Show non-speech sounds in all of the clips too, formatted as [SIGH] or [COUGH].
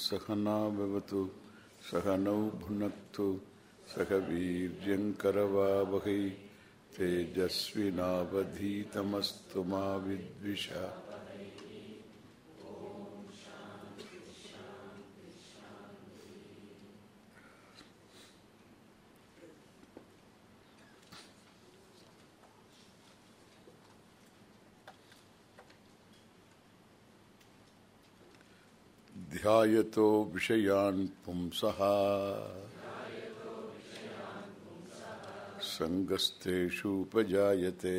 सहना भवतु सहनौ भुनक्तु सह वीर्यङ्करवावहै तेजस्विनावधीतमस्तु मा विद्विषा। ध्यायतो विषयान् पुंसः। सङ्गस्तेषूपजायते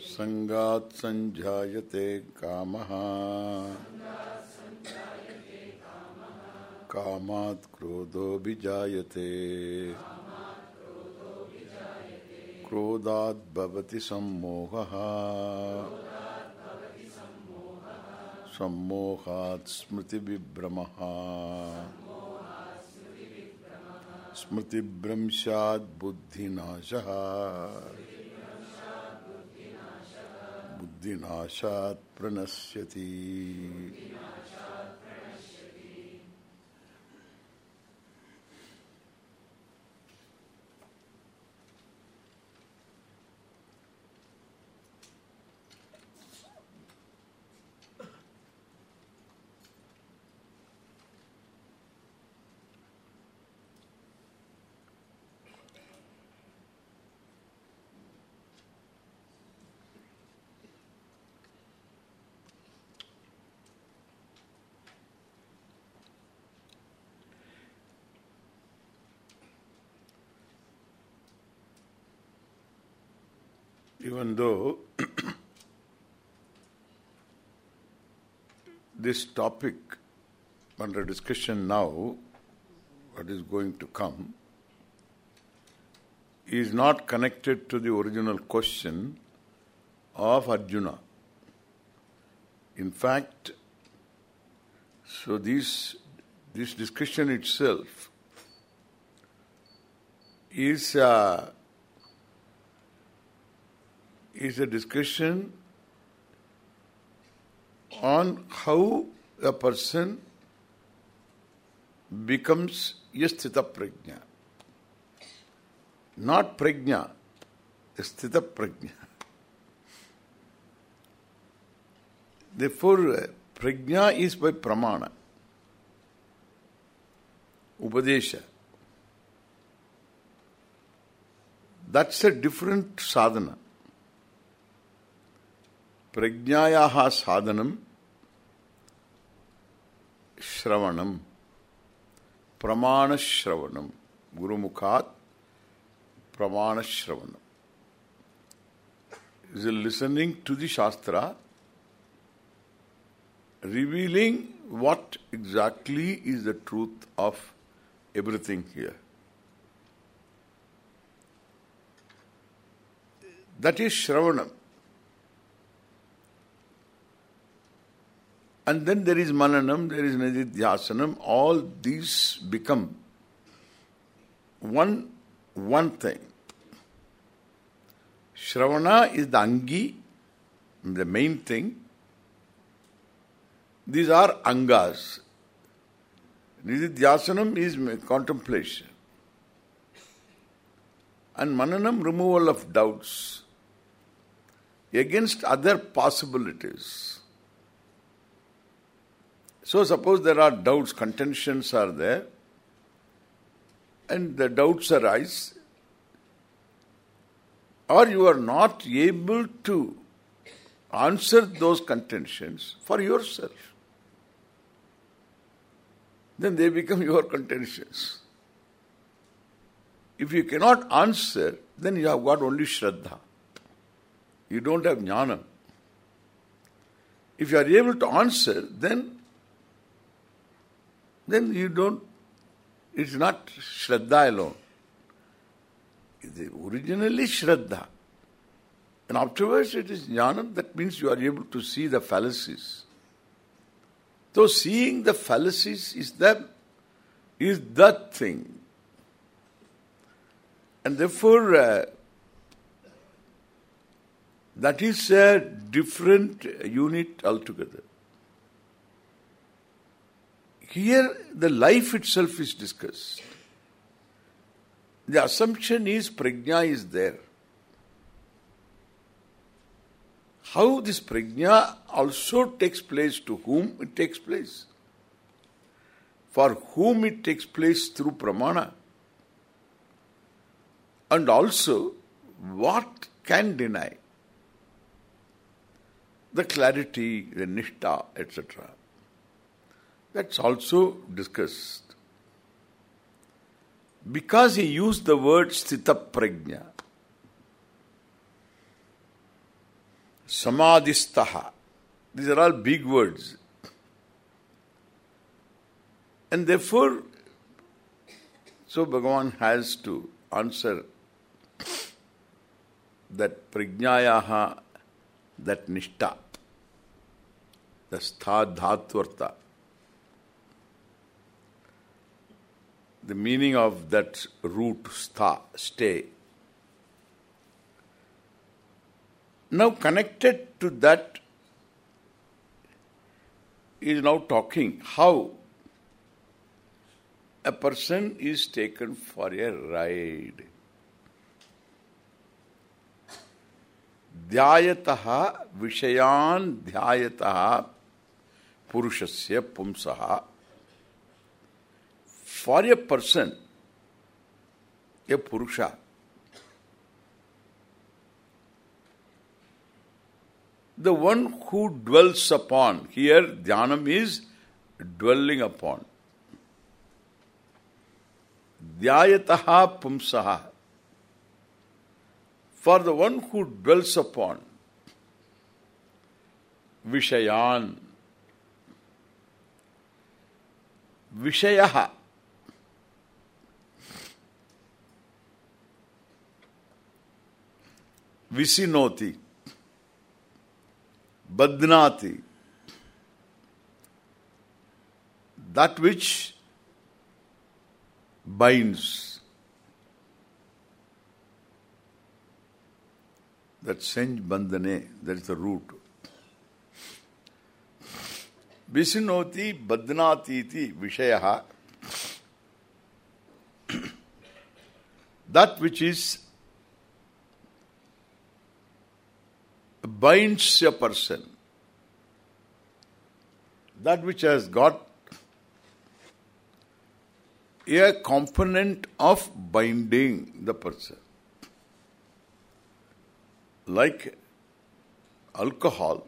सङ्गात् सञ्जायते कामः। कामात् क्रोधोऽभिजायते। क्रोधात् भवति सम्मोहः। सम्मोहात् स्मृतिविभ्रमः स्मृतिभ्रंशात् बुद्धिनाशः बुद्धिनाशात् प्रणश्यति even though this topic under discussion now, what is going to come, is not connected to the original question of Arjuna. In fact, so this this discussion itself is uh, is a discussion on how a person becomes yasthita prajna. Not prajna, sthita prajna. Therefore, prajna is by pramana, upadesha. That's a different sadhana. प्रज्ञायाः साधनं श्रवणं प्रमाणश्रवणं गुरुमुखात् प्रमाणश्रवणं is a listening to the Shastra revealing what exactly is the truth of everything here. That is Shravanam. And then there is mananam, there is nididhyasanam, all these become one one thing. Shravana is the angi, the main thing. These are angas. Nididhyasanam is contemplation. And mananam, removal of doubts against other possibilities. So suppose there are doubts, contentions are there, and the doubts arise, or you are not able to answer those contentions for yourself, then they become [LAUGHS] your contentions. If you cannot answer, then you have got only Shraddha. You don't have Jnana. If you are able to answer, then then you don't, it's not Shraddha alone. It's originally Shraddha. And afterwards it is Jnanam, that means you are able to see the fallacies. So seeing the fallacies is the, is that thing. And therefore, uh, that is a different unit altogether. Here the life itself is discussed. The assumption is prajna is there. How this prajna also takes place, to whom it takes place. For whom it takes place through pramana. And also, what can deny? The clarity, the nishta, etc. That's also discussed. Because he used the word sthita prajna. Samadhistaha. These are all big words. And therefore, so Bhagavan has to answer that prajnayaha, that nishta, the stha dhatvarta, the meaning of that root stha, stay. Now connected to that is now talking how a person is taken for a ride. ध्यायतः विषयान ध्यायतः पुरुषस्य पुंसः for a person a purusha the one who dwells upon here dhyanam is dwelling upon. Dhyayataha pumsaha. For the one who dwells upon vishayan vishayaha visinoti badnati that which binds. That senj bandhane that is the root. Visinoti badnati iti vishaya [CLEARS THROAT] that which is binds a person that which has got a component of binding the person like alcohol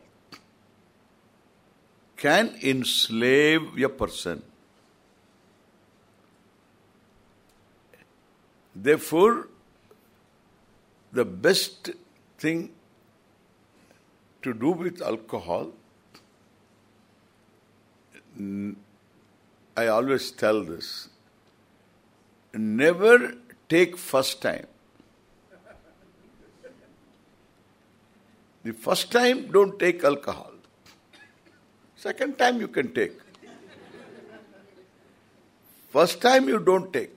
can enslave a person. Therefore, the best thing to do with alcohol, I always tell this, never take first time. The first time, don't take alcohol. Second time, you can take. First time, you don't take.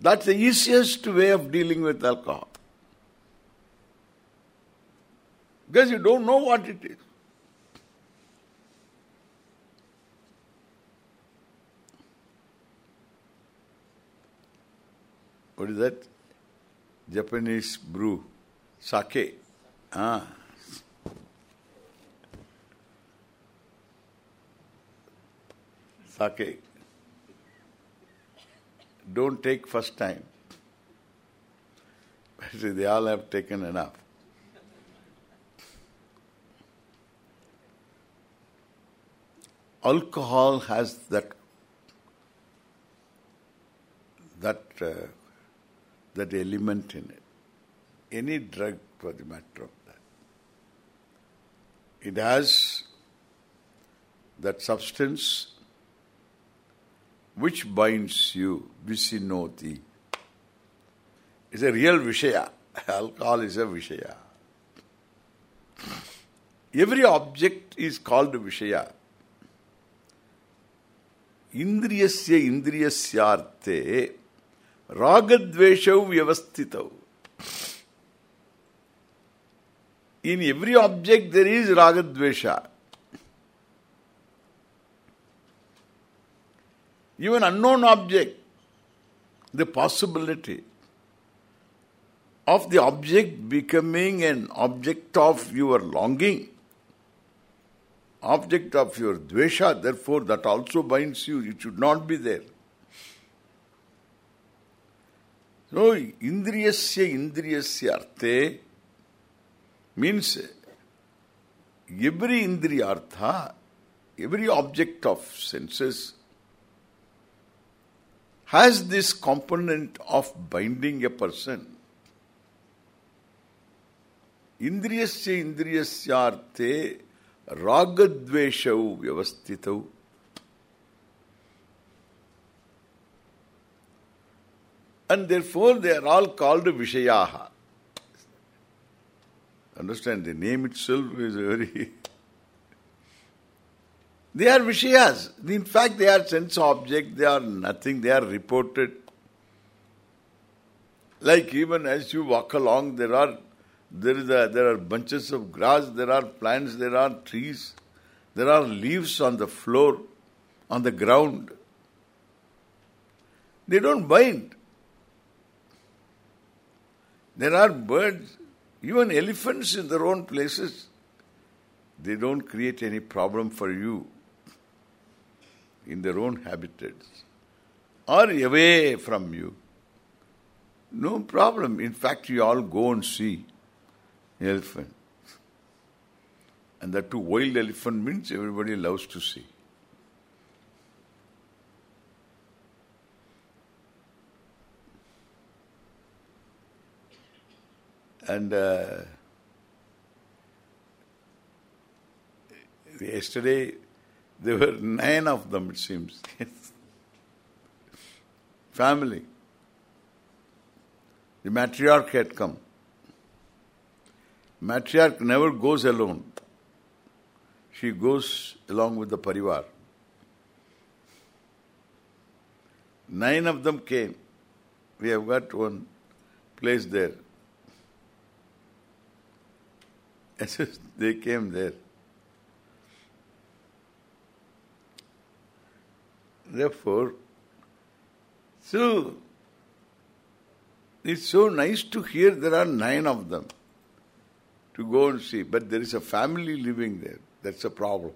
That's the easiest way of dealing with alcohol. Because you don't know what it is. What is that? Japanese brew. Sake. Ah. Sake. Don't take first time. [LAUGHS] they all have taken enough. Alcohol has that that uh, that element in it any drug for the matter of that. It has that substance which binds you, visinoti. It's a real vishaya. Alcohol is a vishaya. Every object is called vishaya. इंद्रियस्य इंद्रियस्यार्थे रागद्वेषौ व्यवस्थितौ। In every object there is रागद्वेष। Even unknown object the possibility of the object becoming an object of your longing object of your dvesha, therefore that also binds you, it should not be there. So, indriyasya indriyasya arte means every indriyartha, every object of senses has this component of binding a person. Indriyasya indriyasyarte ragadveshau vyavastitau And therefore they are all called Vishayaha. Understand, the name itself is very... [LAUGHS] they are Vishayas. In fact, they are sense objects, they are nothing, they are reported. Like even as you walk along, there are there is a, there are bunches of grass, there are plants, there are trees, there are leaves on the floor, on the ground. They don't bind. There are birds, even elephants in their own places. They don't create any problem for you in their own habitats or away from you. No problem. In fact, you all go and see elephant. And that too wild elephant means everybody loves to see. And uh, yesterday there were nine of them it seems. [LAUGHS] Family. The matriarch had come. Matriarch never goes alone. She goes along with the parivar. Nine of them came. We have got one place there. [LAUGHS] they came there. Therefore, so it's so nice to hear there are nine of them to go and see. But there is a family living there. That's a problem.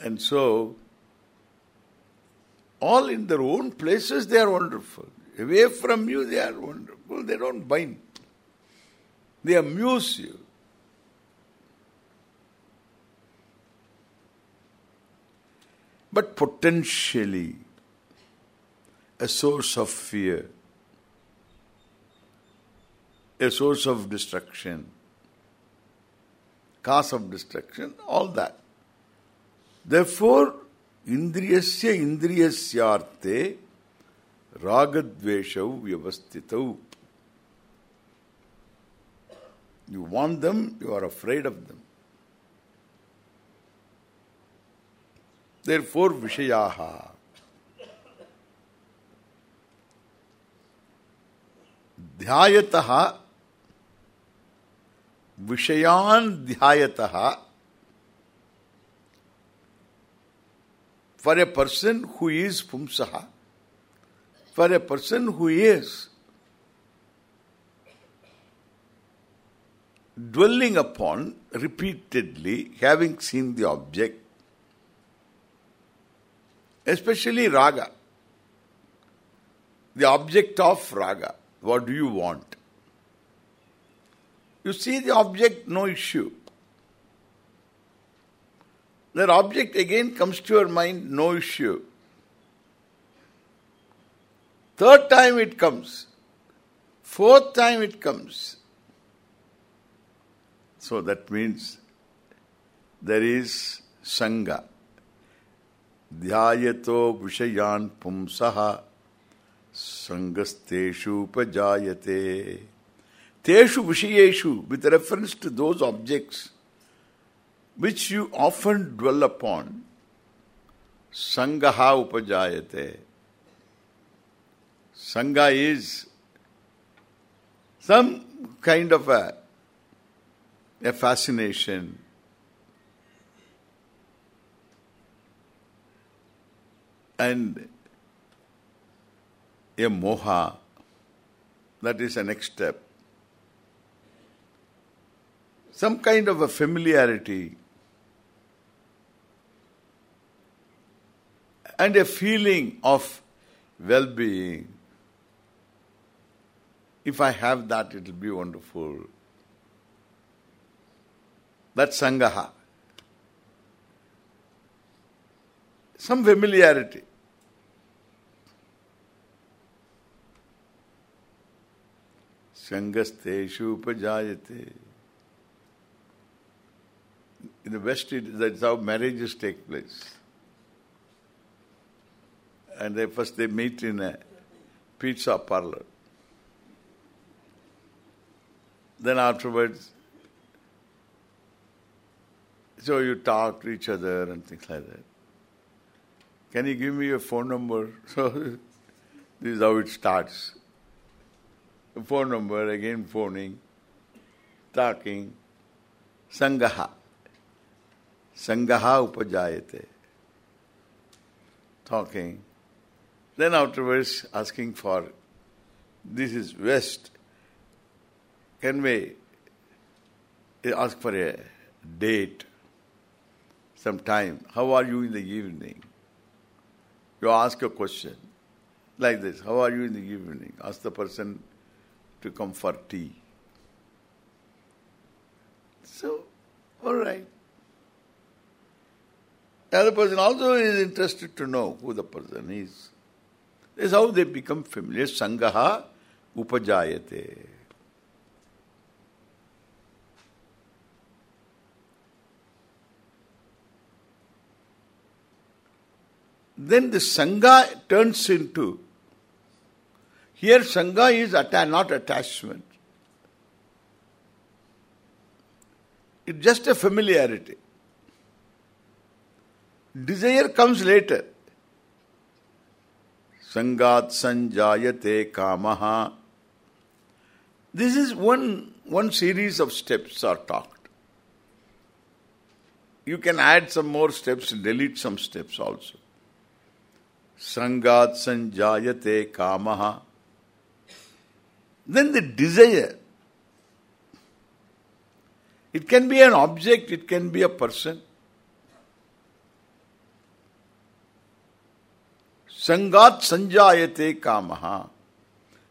and so, all in their own places they are wonderful. Away from you they are wonderful. They don't bind. They amuse you. But potentially a source of fear, a source of destruction, cause of destruction, all that. Therefore, indriyasya indriyasyarte ragadveshau vyavastitau. You want them, you are afraid of them. Therefore, vishayaha. ध्यायतः विषयान ध्यायतः for a person who is pumsaha, for a person who is dwelling upon repeatedly, having seen the object, especially raga, the object of raga, what do you want? You see the object, no issue. That object again comes to your mind, no issue. Third time it comes. Fourth time it comes. So that means there is sangha. Dhyayato vishayan pumsaha sangasteshu upajayate. Teshu Vishayeshu with reference to those objects which you often dwell upon Sangaha Upajayate. Sangha is some kind of a a fascination. And a moha that is the next step. Some kind of a familiarity and a feeling of well-being. If I have that, it will be wonderful. That's sangaha. Some familiarity. Sangasteshu upajayate. In the West, it, that's how marriages take place. And they first they meet in a pizza parlor. Then afterwards, so you talk to each other and things like that. Can you give me your phone number? [LAUGHS] So this is how it starts. Phone number, again phoning, talking, sangaha. Sangaha upajayate. Talking. Then afterwards asking for, this is West. Can we ask for a date, some time? How are you in the evening? You ask a question like this, how are you in the evening? Ask the person to come for tea. So, all right. The other person also is interested to know who the person is. This is how they become familiar. Sangaha upajayate. Then the Sangha turns into, here Sangha is atta not attachment. It's just a familiarity. Desire comes later. Sangat sanjayate kamaha. This is one one series of steps are talked. You can add some more steps, delete some steps also. Sangat sanjayate kamaha. Then the desire. It can be an object, it can be a person. Sangat sanjayate kamaha.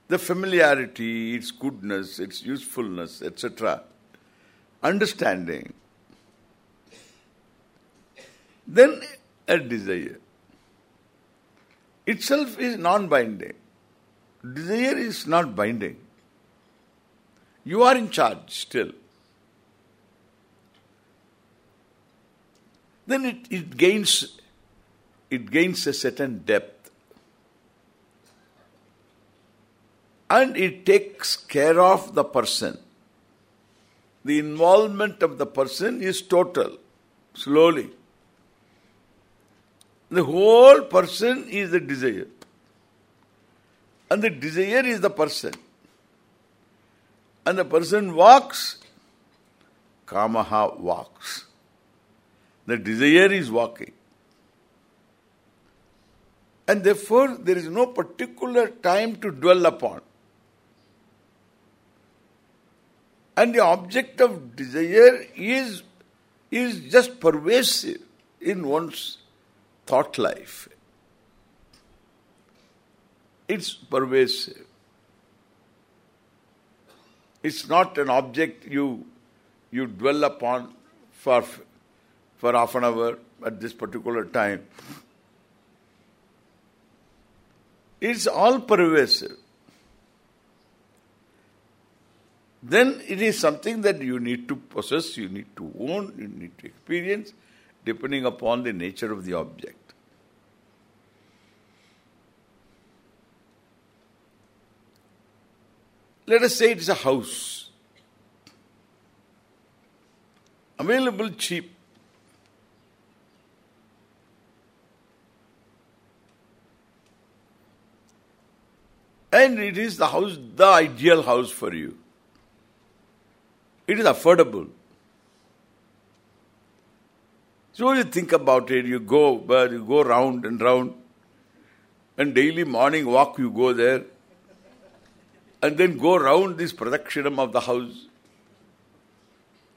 The familiarity, its goodness, its usefulness, etc. Understanding. Then a desire. Itself is non-binding. Desire is not binding. You are in charge still. Then it, it gains it gains a certain depth. And it takes care of the person. The involvement of the person is total, slowly. The whole person is the desire. And the desire is the person. And the person walks, kamaha walks. The desire is walking. And therefore, there is no particular time to dwell upon. And the object of desire is, is just pervasive in one's thought life. It's pervasive. It's not an object you you dwell upon for for half an hour at this particular time. It's all pervasive. Then it is something that you need to possess, you need to own, you need to experience, depending upon the nature of the object. Let us say it is a house. Available cheap. And it is the house, the ideal house for you. It is affordable. So you think about it, you go, you go round and round, and daily morning walk you go there, and then go round this pradakshinam of the house.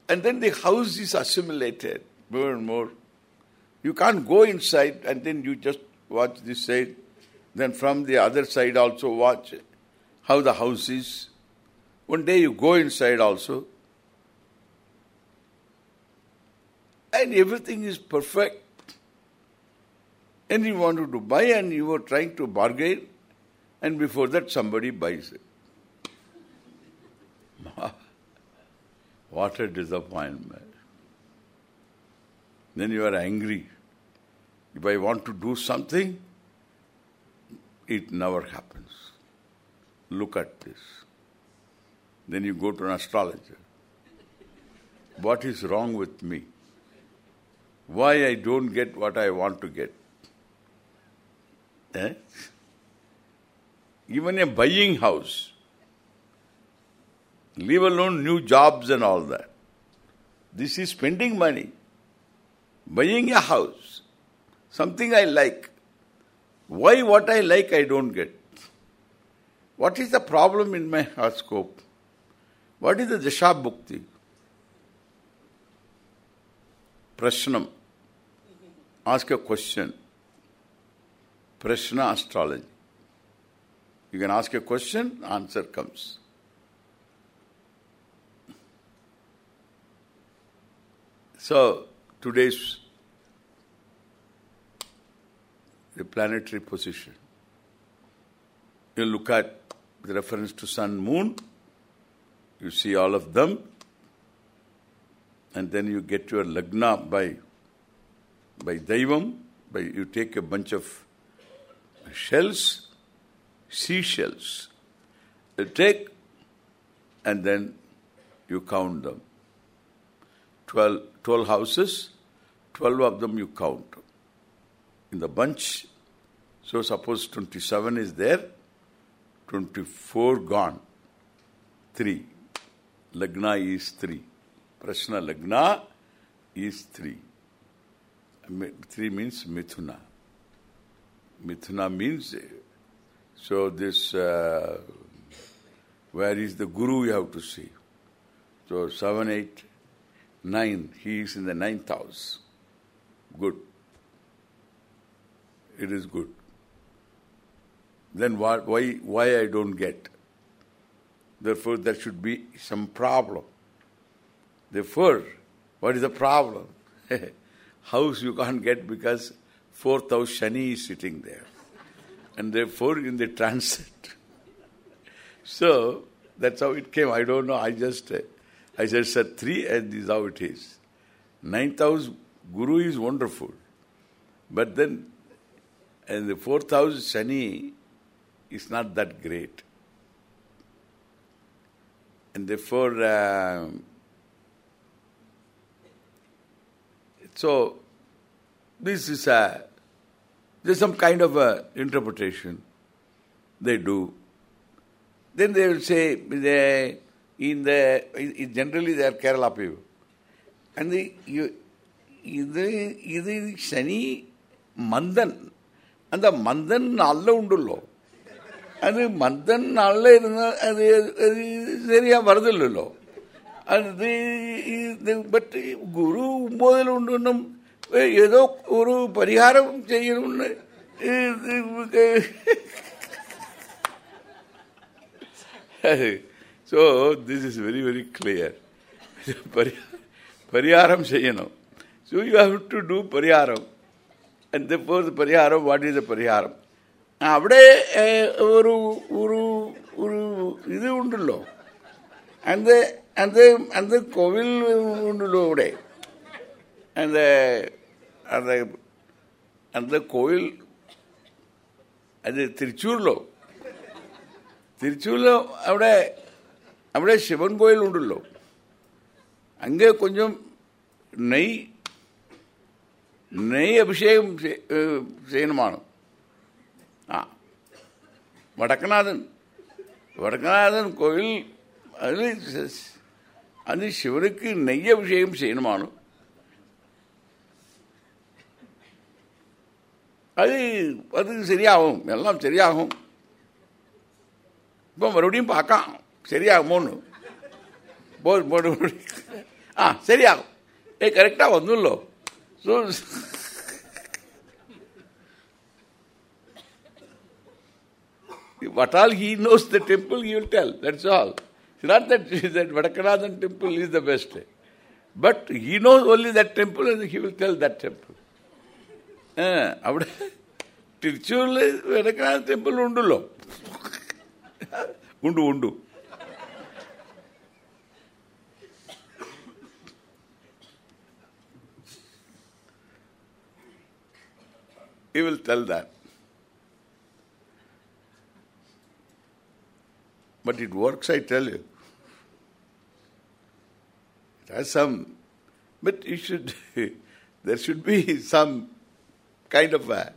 And then the house is assimilated more and more. You can't go inside and then you just watch this side. Then from the other side also watch how the house is. One day you go inside also. And everything is perfect. And you wanted to buy and you were trying to bargain and before that somebody buys it. [LAUGHS] what a disappointment. Then you are angry. If I want to do something, it never happens. Look at this. Then you go to an astrologer. What is wrong with me? Why I don't get what I want to get? Eh? Even a buying house, leave alone new jobs and all that. This is spending money. Buying a house, something I like. Why what I like I don't get? What is the problem in my [LAUGHS] horoscope? What is the Dasha Bhukti? Prashnam. Ask a question. Prashna astrology. You can ask a question, answer comes. So, today's the planetary position. You look at the reference to sun, moon, you see all of them, and then you get your lagna by by daivam, by you take a bunch of shells, seashells. You take and then you count them. Twelve, 12 houses, 12 of them you count. In the bunch, so suppose 27 is there, 24 gone, 3. Lagna is 3. Prashna Lagna is 3. 3 means Mithuna. Mithuna means, so this, uh, where is the Guru you have to see. So seven, eight, nine, he is in the ninth house. Good. It is good. Then what, why, why I don't get? Therefore, there should be some problem. Therefore, what is the problem? [LAUGHS] House you can't get because fourth house Shani is sitting there. And therefore, in the transit. so, that's how it came. I don't know. I just, I just said three and this is how it is. Ninth house Guru is wonderful. But then, and the fourth house Shani is not that great. And therefore, uh, so this is a, there's some kind of a interpretation they do. Then they will say, they, in the, generally they are Kerala people. And the, you, இது இது சனி மந்தன் அந்த மந்தன் நாளில் உண்டுள்ளோ அது மந்தன் நாளில் இருந்தால் அது அது சரியாக வருதில்லோ அது இது பற்றி குரு போதில் ஒன்றும் ஏதோ ஒரு பரிகாரம் செய்யணும்னு so this is very very clear பரிகாரம் செய்யணும். So you have to do பரிகாரம். அண்ட் போது பரிகாரம் வாட் இஸ் த பரிகாரம்? அப்படியே ஒரு ஒரு ஒரு இது உண்டுள்ளோ அந்த அந்த அந்த கோவிலோட அந்த அந்த அந்த கோயில் అది తిరుచూరులో തിരുച്ചൂരിലോ അവിടെ അവിടെ ശിവൻ കോയിൽ ഉണ്ടല്ലോ അങ്ങ് കൊഞ്ചം നെയ് നെയ് അഭിഷേകം ചെയ്യണമാണ് ആ വടക്കനാഥൻ വടക്കനാഥൻ കോയിൽ അതിൽ അത് ശിവനുക്ക് നെയ്യ് അഭിഷേകം ചെയ്യണമാണ് அது அது சரியாகும் எல்லாம் சரியாகும் இப்போ மறுபடியும் பார்க்கலாம் சரியாகுமோன்னு போடு போடு போடு ஆ சரியாகும் ஏ கரெக்டாக வந்துள்ளோ so what all he knows the temple, he will tell. That's all. It's not that, [LAUGHS] that Vadakanathan temple is the best. But he knows only that temple and he will tell that temple. [LAUGHS] അവിടെ തിരിച്ചുള്ള Vadakkanatha temple ഉണ്ടല്ലോ [LAUGHS] ഉണ്ട് ഉണ്ട് He will tell that. But it works, I tell you. It has some, but you should, [LAUGHS] there should be some kind of a,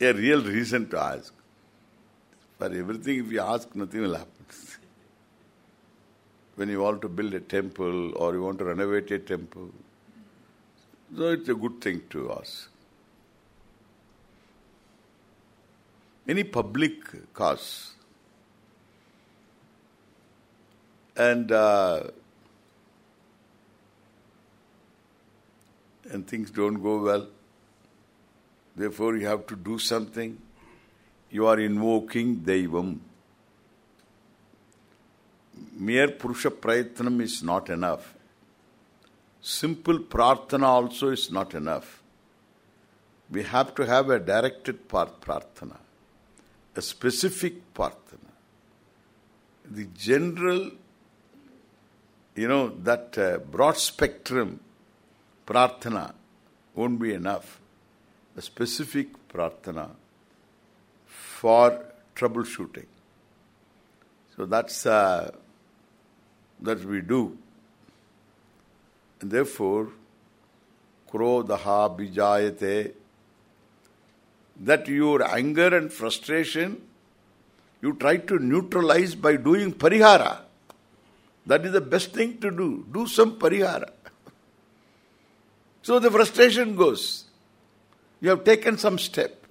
a real reason to ask. For everything, if you ask, nothing will happen. [LAUGHS] When you want to build a temple or you want to renovate a temple, so it's a good thing to ask. Any public cause. And uh, and things don't go well. Therefore you have to do something. You are invoking Daivam. Mere Purusha Prayatnam is not enough. Simple Prarthana also is not enough. We have to have a directed Prarthana, a specific Prarthana. The general, you know, that uh, broad spectrum Prarthana won't be enough. A specific Prarthana for troubleshooting. So that's uh, that we do. And therefore, krodha bijayate, that your anger and frustration, you try to neutralize by doing parihara. That is the best thing to do. Do some parihara. So the frustration goes. You have taken some step.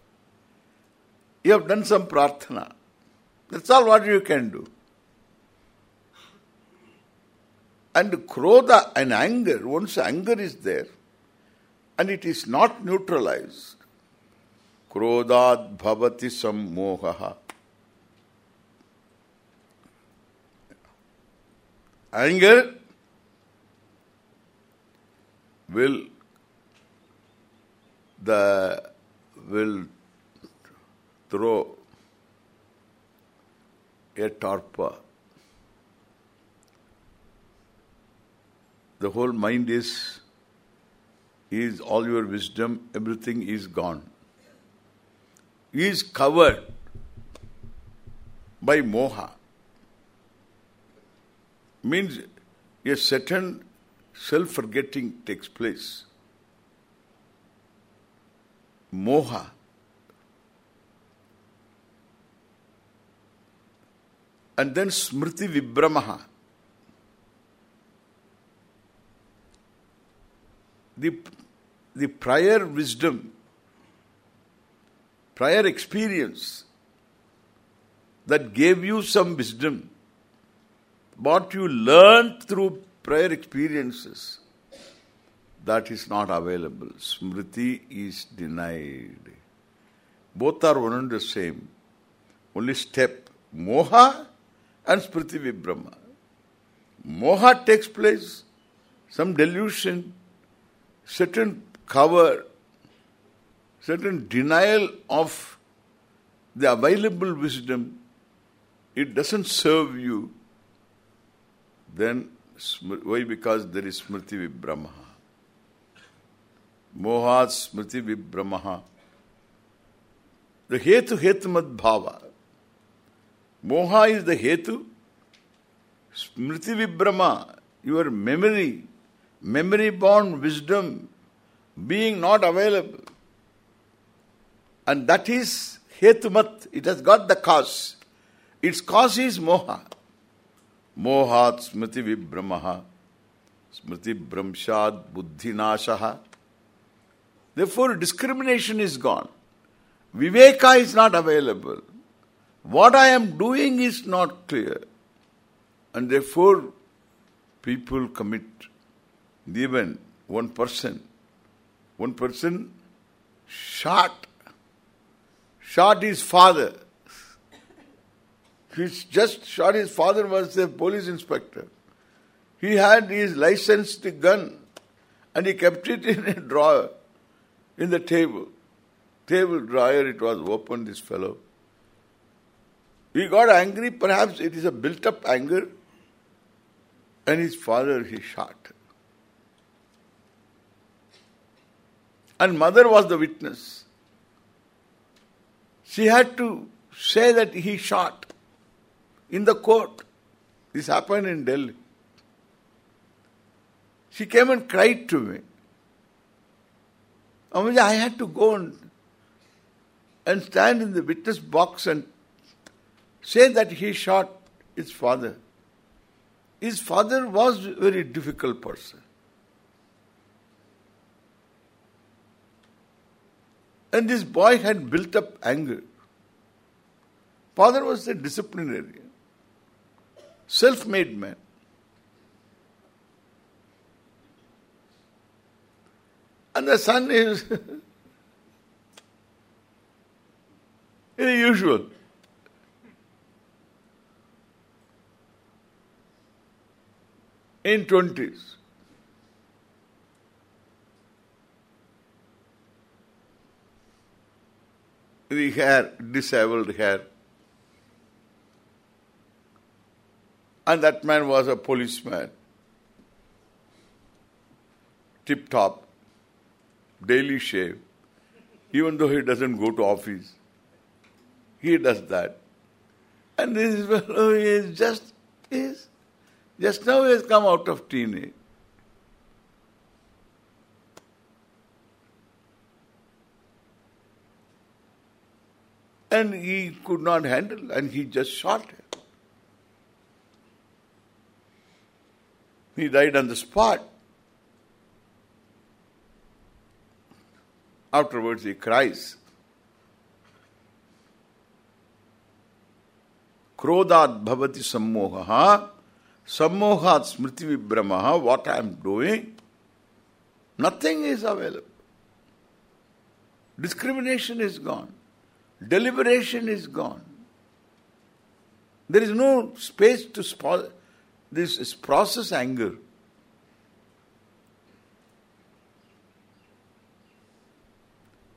You have done some prarthana. That's all what you can do. And krodha and anger, once anger is there, and it is not neutralized, krodad bhavati sammohaha. Anger will the will throw a torpor. The whole mind is is all your wisdom, everything is gone. Is covered by moha. Means a certain self-forgetting takes place. Moha. And then smriti vibramaha. The, the prior wisdom, prior experience that gave you some wisdom, what you learned through prior experiences, that is not available. Smriti is denied. Both are one and the same. Only step. Moha and Smriti Vibrama. Moha takes place, some delusion, certain cover, certain denial of the available wisdom. It doesn't serve you. Then, why? Because there is Smriti vibrahma. Mohat Smriti vibrahma. The Hetu Hetumad Bhava. Moha is the Hetu. Smriti vibrahma, your memory, memory-born wisdom being not available. And that is Hetumat. It has got the cause. Its cause is Moha. Mohat Smriti Vibramaha. Smriti Bramshad Buddhinashaha. Therefore, discrimination is gone. Viveka is not available. What I am doing is not clear. And therefore, people commit even one person. One person shot. Shot his father. He just shot his father was a police inspector. He had his licensed gun and he kept it in a drawer in the table. Table drawer, it was open, this fellow. He got angry, perhaps it is a built-up anger, and his father he shot. And mother was the witness. She had to say that he shot in the court. This happened in Delhi. She came and cried to me. I had to go and, and stand in the witness box and say that he shot his father. His father was a very difficult person. And this boy had built up anger. Father was a disciplinarian, self-made man. And the son is [LAUGHS] very usual. In twenties. The hair, disabled hair. And that man was a policeman. Tip-top daily shave, even though he doesn't go to office. He does that. And this fellow oh, is just is just now he has come out of teenage. And he could not handle and he just shot him. He died on the spot. Afterwards he cries. Krodad bhavati sammoha sammohat smriti vibramaha what I am doing nothing is available. Discrimination is gone. Deliberation is gone. There is no space to this is process anger.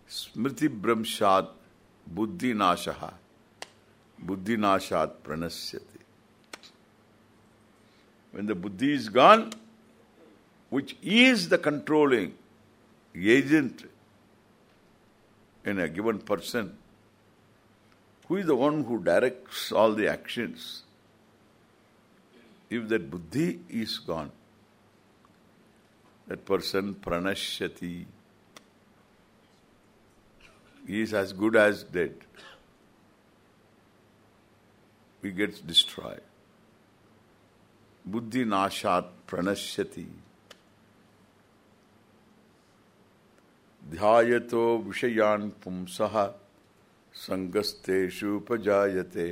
Smriti Brahmshat Buddhi Nashat Pranasyati. When the Buddhi is gone, which is the controlling agent in a given person, who is the one who directs all the actions, if that buddhi is gone, that person pranashyati, he is as good as dead. He gets destroyed. Buddhi nashat pranashyati. ध्यायतो विषयान् पुंसः सङ्गस्तेषुपजायते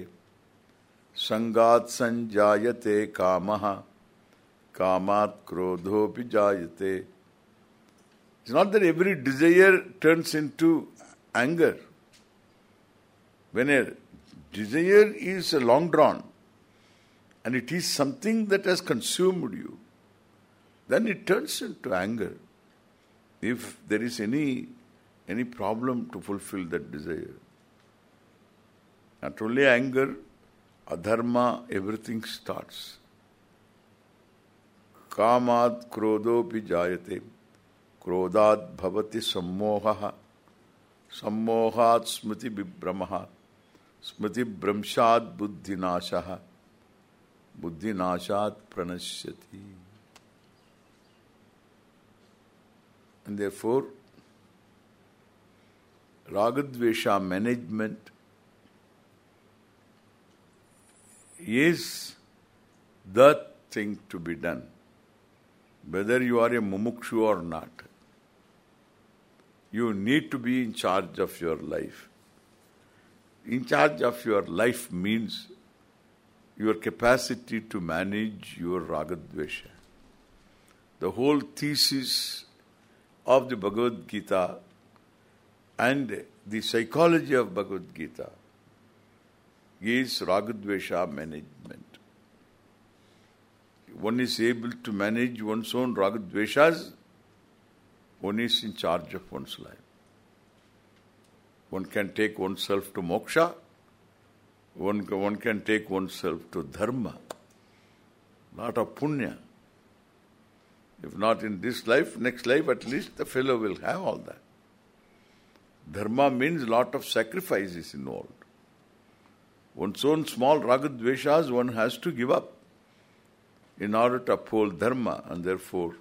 सङ्गात् सञ्जायते कामः कामात् क्रोधोऽपि जायते It's not that every desire turns into anger. When a desire is long drawn and it is something that has consumed you, then it turns into anger. If there is any any problem to fulfill that desire. Not only anger, adharma, everything starts. Kamad krodopi jayate. Krodad bhavati sammohaha. सम्मोहात् Smriti विभ्रम Smriti भ्रंशात बुद्धिनाश बुद्धिनाशात प्रणश्यति and therefore ragadvesha management is the thing to be done whether you are a mumukshu or not you need to be in charge of your life. In charge of your life means your capacity to manage your ragadvesha. The whole thesis of the Bhagavad Gita and the psychology of Bhagavad Gita is ragadvesha management. One is able to manage one's own ragadveshas, one is in charge of one's life. One can take oneself to moksha, one, one can take oneself to dharma, lot of punya. If not in this life, next life at least the fellow will have all that. Dharma means lot of sacrifices involved. One's own small ragadveshas one has to give up in order to uphold dharma and therefore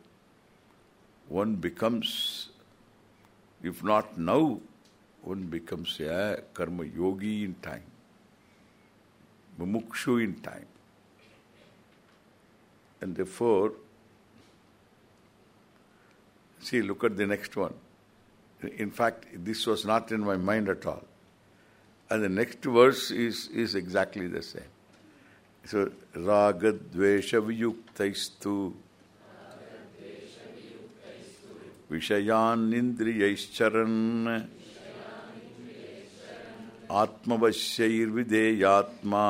one becomes, if not now, one becomes a karma yogi in time, mumukshu in time. And therefore, see, look at the next one. In fact, this was not in my mind at all. And the next verse is, is exactly the same. So, ragadvesha viyuktaistu विषयान् इन्द्रियैश्चरन् आत्मवश्यैर्विधेयात्मा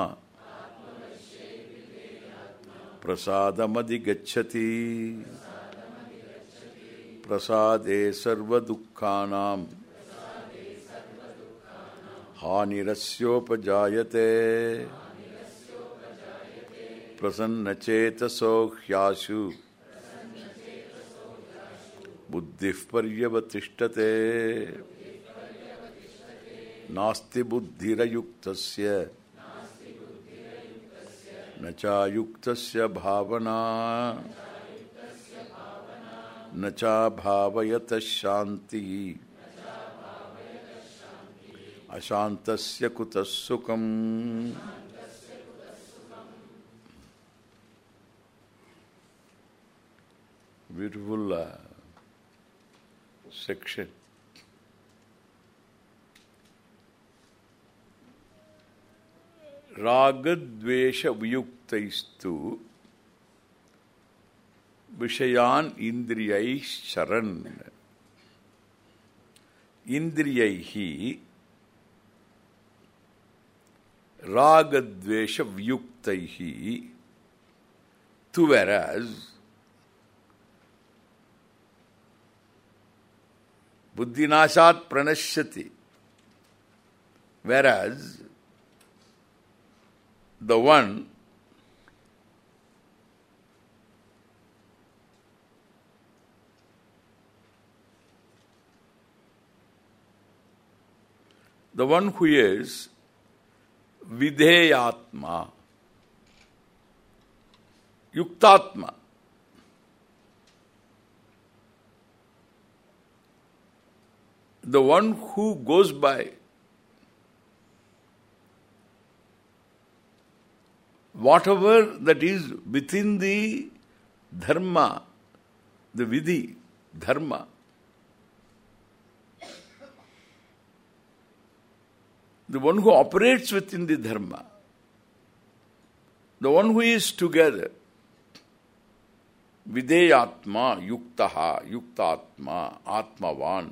प्रसादमधिगच्छति प्रसादे सर्वदुःखानाम् हानिरस्योपजायते। प्रसन्नचेतसो ह्याशु बुद्धिः पर्यवतिष्ठते। नास्ति बुद्धिरयुक्तस्य। न चायुक्तस्य भावना। न चाभावयतः शान्तिः। अशान्तस्य कुतः सुखम् beautiful uh, section. रागद्वेष वियुक्तैस्तु विषयान इंद्रिय शरण इंद्रिय ही रागद्वेष वियुक्त to whereas buddhinashat pranashyati whereas the one the one who is विधेयात्मा। युक्तात्मा। The one who goes by whatever that is within the dharma the Vidhi dharma the one who operates within the dharma, the one who is together, Videyatma, Yuktaha, Yuktatma, Atmavan.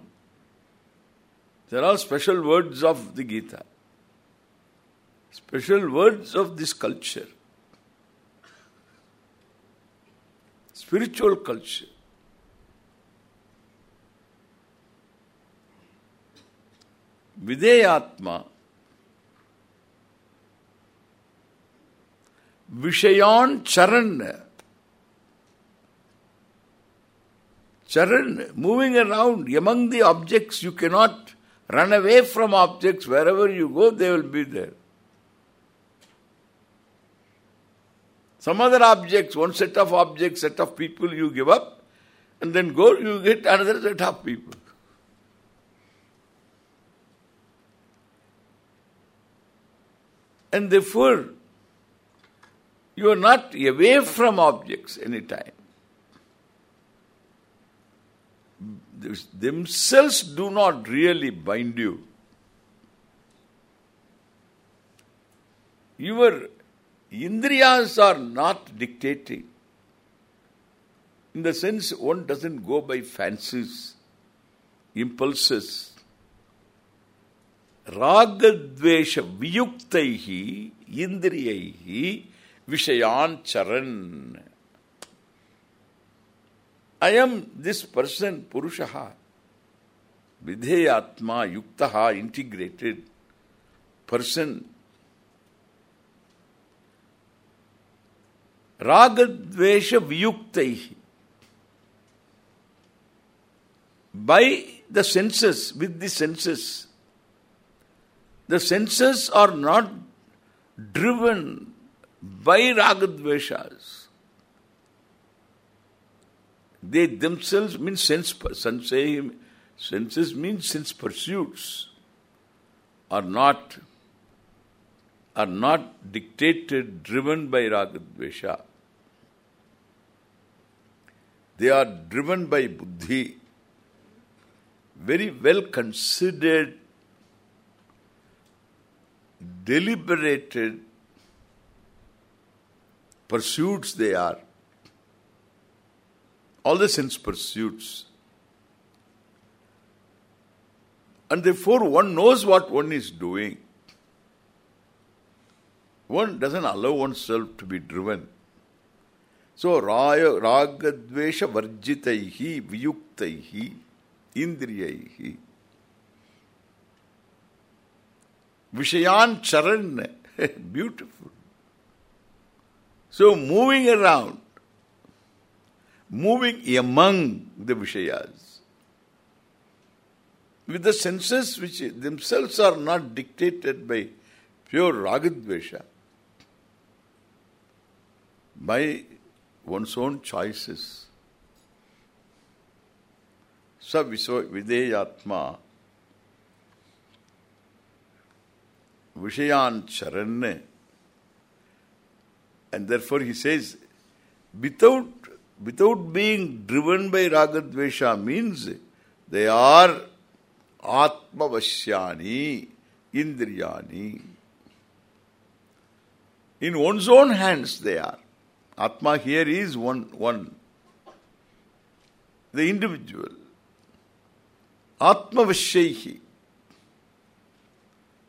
There are special words of the Gita. Special words of this culture. Spiritual culture. Videyatma Vishayan Charan Charan, moving around among the objects, you cannot run away from objects. Wherever you go, they will be there. Some other objects, one set of objects, set of people you give up, and then go, you get another set of people. And therefore, you are not away from objects any time. themselves do not really bind you. Your indriyas are not dictating. In the sense one doesn't go by fancies, impulses. Ragadvesha viyuktaihi indriyaihi विषयान चरण अयम this person पुरुष। विधेयात्मा, युक्त integrated person राग द्वेश वियुक्त by the senses, with the senses the senses are not driven by ragadveshas. They themselves mean sense, sense senses mean sense pursuits are not are not dictated, driven by ragadvesha. They are driven by buddhi, very well considered, deliberated pursuits they are all the sense pursuits. And therefore one knows what one is doing. One doesn't allow oneself to be driven. So raya ragadvesha varjitaihi viyuktaihi indriyaihi Vishayan charan [LAUGHS] beautiful. So moving around moving among the Vishayas. With the senses which themselves are not dictated by pure Ragadvesha, by one's own choices. Sa videyatma Vishayan charanne and therefore he says without without being driven by ragadvesha means they are atmavashyani, indriyani. In one's own hands they are. Atma here is one, one. The individual. Atma Atmavashyahi.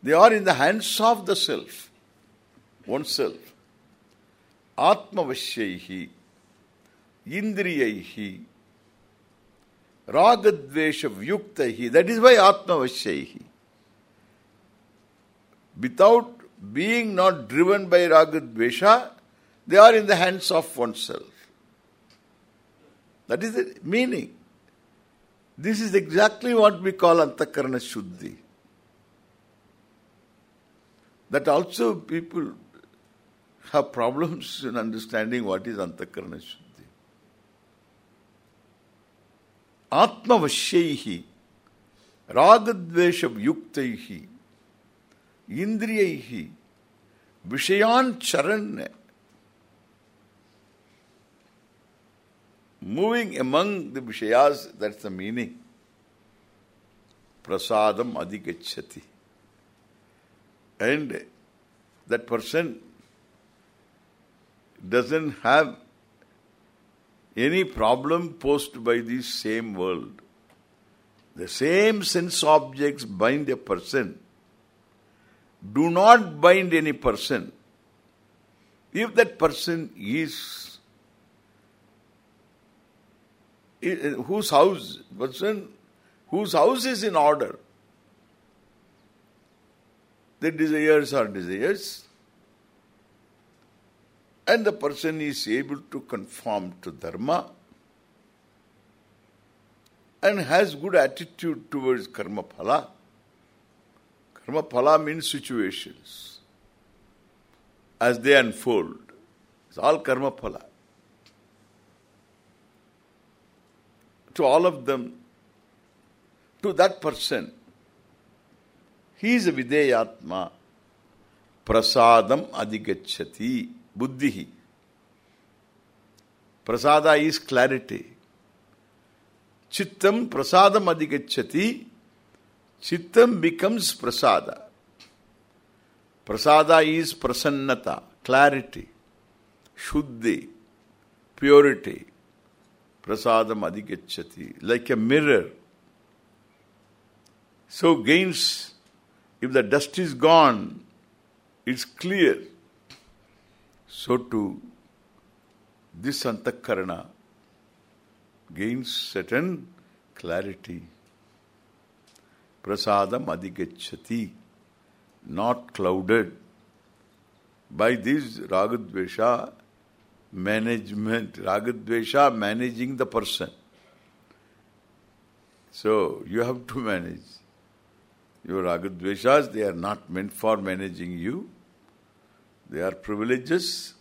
They are in the hands of the self. Oneself. Atmavashyahi indriyaihi, ragadvesha vyuktahi. That is why atmavashyahi. Without being not driven by ragadvesha, they are in the hands of oneself. That is the meaning. This is exactly what we call antakarana shuddhi. That also people have problems in understanding what is antakarana shuddhi. Atma vashyaihi रागद्वेषम युक्त ही इंद्रिय ही विषयान चरण moving among the विषयास that's the meaning प्रसादम अधिगच्छति and that doesn't have any problem posed by this same world. The same sense objects bind a person. Do not bind any person. If that person is whose house person whose house is in order, the desires are desires, and the person is able to conform to dharma and has good attitude towards karma phala. Karma phala means situations as they unfold. It's all karma phala. To all of them, to that person, he is a videyatma, prasadam adhigachati Prasada is clarity. Chittam prasadam adhigacchati. Chittam becomes prasada. Prasada is prasannata, clarity, shuddhi, purity. Prasadam adhigacchati. Like a mirror. So gains, if the dust is gone, it's clear. So too, this antakarana gains certain clarity. Prasadam adhigacchati, not clouded by this ragadvesha management, ragadvesha managing the person. So, you have to manage. Your ragadveshas, they are not meant for managing you. They are privileges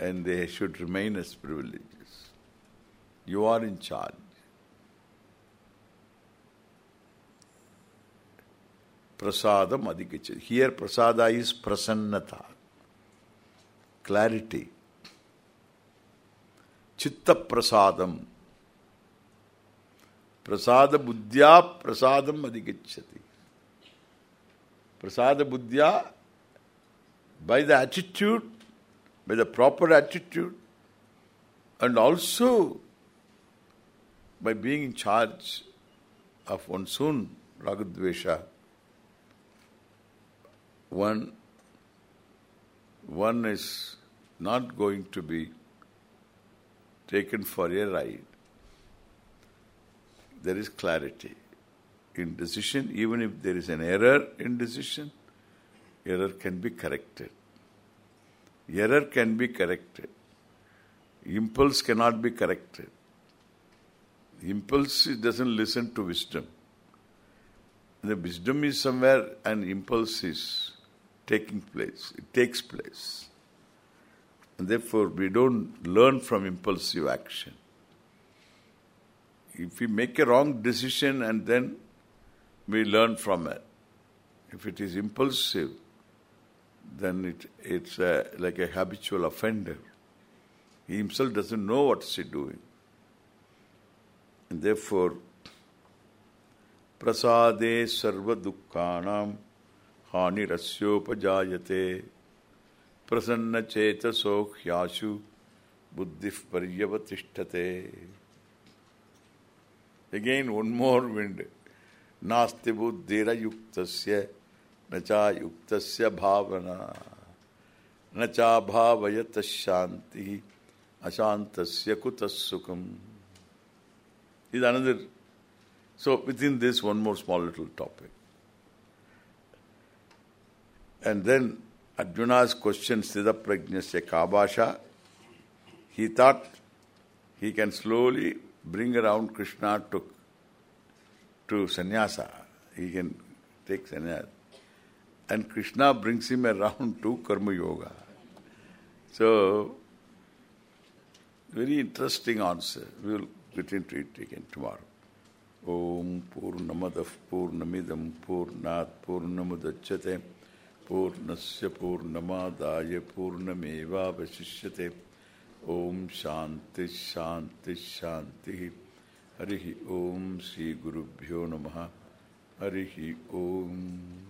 and they should remain as privileges. You are in charge. Prasadam adhigacchati. Here prasada is prasannata, clarity. Chitta prasadam. Prasada buddhya prasadam adhigacchati. Prasada buddhya, by the attitude, by the proper attitude, and also by being in charge of one's own ragadvesha, one one is not going to be taken for a ride. There is clarity in decision, even if there is an error in decision, error can be corrected. Error can be corrected. Impulse cannot be corrected. Impulse doesn't listen to wisdom. The wisdom is somewhere and impulse is taking place. It takes place. And therefore we don't learn from impulsive action. If we make a wrong decision and then we learn from it. If it is impulsive, then it it's a, like a habitual offender. He himself doesn't know what he doing. And therefore, prasade sarva dukkhanam hanirasyopajayate prasanna chetaso hyashu buddhih paryavatishtate. Again, one more wind. Nasti buddhira yuktasya न चा युक्त भावना चा भाव शांति अशांतस्य कुतसुकम is another so within this one more small little topic and then Arjuna question स्थित प्रज्ञस्य काभाषा he thought he can slowly bring around Krishna to to sannyasa. He can take sannyasa. And Krishna brings him around to karma yoga. So, very interesting answer. We will get into it again tomorrow. Om Purnamadav Purnamidam Purnat Purnamudachyate Purnasya Purnamadaya Purnameva Vasishyate Om Shanti Shanti Shanti Harihi Om Sri Gurubhyo Namaha Harihi Om